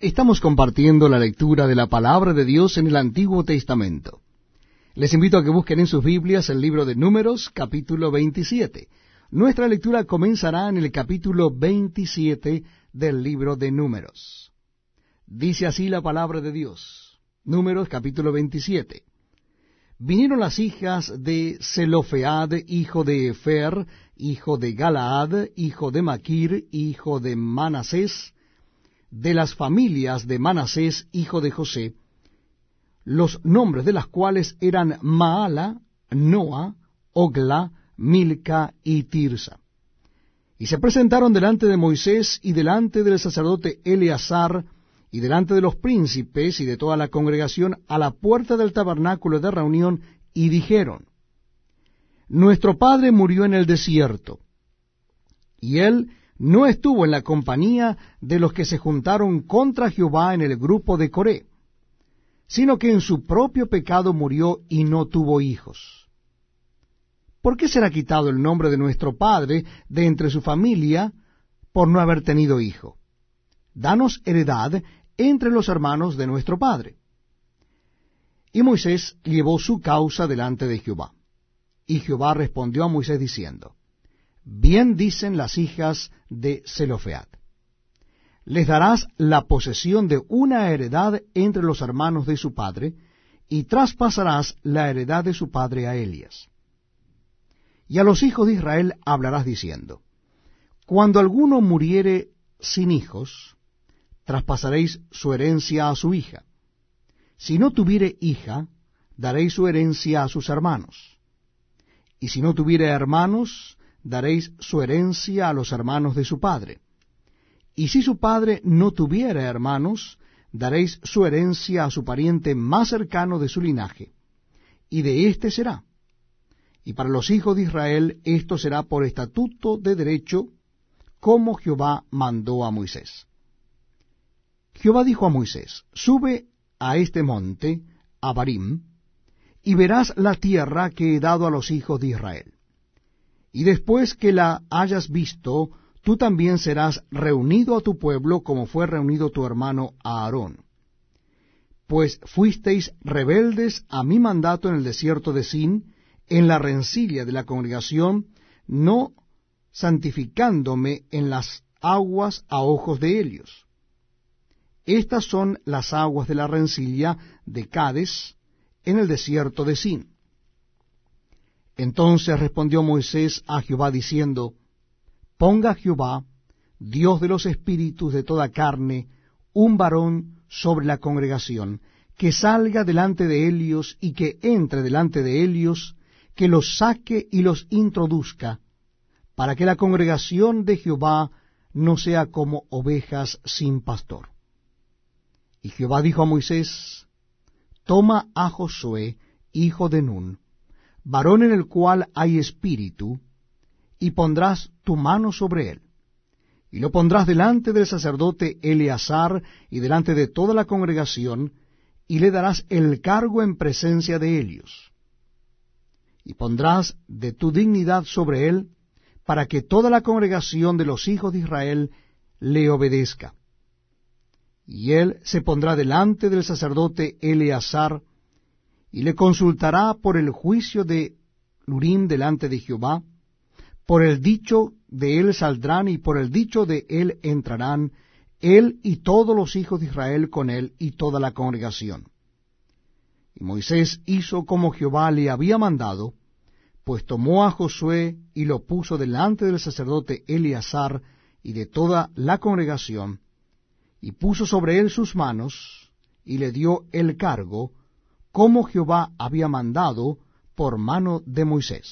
Estamos compartiendo la lectura de la palabra de Dios en el Antiguo Testamento. Les invito a que busquen en sus Biblias el libro de Números, capítulo 27. Nuestra lectura comenzará en el capítulo 27 del libro de Números. Dice así la palabra de Dios. Números, capítulo 27. Vinieron las hijas de Zelofead, hijo de Efer, hijo de Galaad, hijo de Maquir, hijo de Manasés, de las familias de Manasés, hijo de José, los nombres de las cuales eran Maala, Noa, Ogla, Milca y Tirsa. Y se presentaron delante de Moisés y delante del sacerdote Eleazar y delante de los príncipes y de toda la congregación a la puerta del tabernáculo de reunión y dijeron, Nuestro padre murió en el desierto, y él no estuvo en la compañía de los que se juntaron contra Jehová en el grupo de Coré, sino que en su propio pecado murió y no tuvo hijos. ¿Por qué será quitado el nombre de nuestro Padre de entre su familia por no haber tenido hijo? Danos heredad entre los hermanos de nuestro Padre. Y Moisés llevó su causa delante de Jehová. Y Jehová respondió a Moisés diciendo, Bien dicen las hijas de Zelofead. Les darás la posesión de una heredad entre los hermanos de su padre, y traspasarás la heredad de su padre a Elias. Y a los hijos de Israel hablarás diciendo, Cuando alguno muriere sin hijos, traspasaréis su herencia a su hija. Si no tuviere hija, daréis su herencia a sus hermanos. Y si no tuviere hermanos, daréis su herencia a los hermanos de su padre. Y si su padre no tuviera hermanos, daréis su herencia a su pariente más cercano de su linaje, y de éste será. Y para los hijos de Israel esto será por estatuto de derecho, como Jehová mandó a Moisés. Jehová dijo a Moisés, Sube a este monte, a Barim, y verás la tierra que he dado a los hijos de Israel y después que la hayas visto, tú también serás reunido a tu pueblo como fue reunido tu hermano Aarón. Pues fuisteis rebeldes a mi mandato en el desierto de Sin, en la rencilla de la congregación, no santificándome en las aguas a ojos de ellos. Estas son las aguas de la rencilla de Cades en el desierto de Sin. Entonces respondió Moisés a Jehová diciendo, Ponga Jehová, Dios de los espíritus de toda carne, un varón sobre la congregación, que salga delante de ellos y que entre delante de ellos, que los saque y los introduzca, para que la congregación de Jehová no sea como ovejas sin pastor. Y Jehová dijo a Moisés, Toma a Josué, hijo de Nun, varón en el cual hay espíritu, y pondrás tu mano sobre él. Y lo pondrás delante del sacerdote Eleazar y delante de toda la congregación, y le darás el cargo en presencia de ellos. Y pondrás de tu dignidad sobre él, para que toda la congregación de los hijos de Israel le obedezca. Y él se pondrá delante del sacerdote Eleazar, y le consultará por el juicio de Lurim delante de Jehová, por el dicho de él saldrán y por el dicho de él entrarán, él y todos los hijos de Israel con él y toda la congregación. Y Moisés hizo como Jehová le había mandado, pues tomó a Josué y lo puso delante del sacerdote Eleazar y de toda la congregación, y puso sobre él sus manos, y le dio el cargo, como Jehová había mandado por mano de Moisés.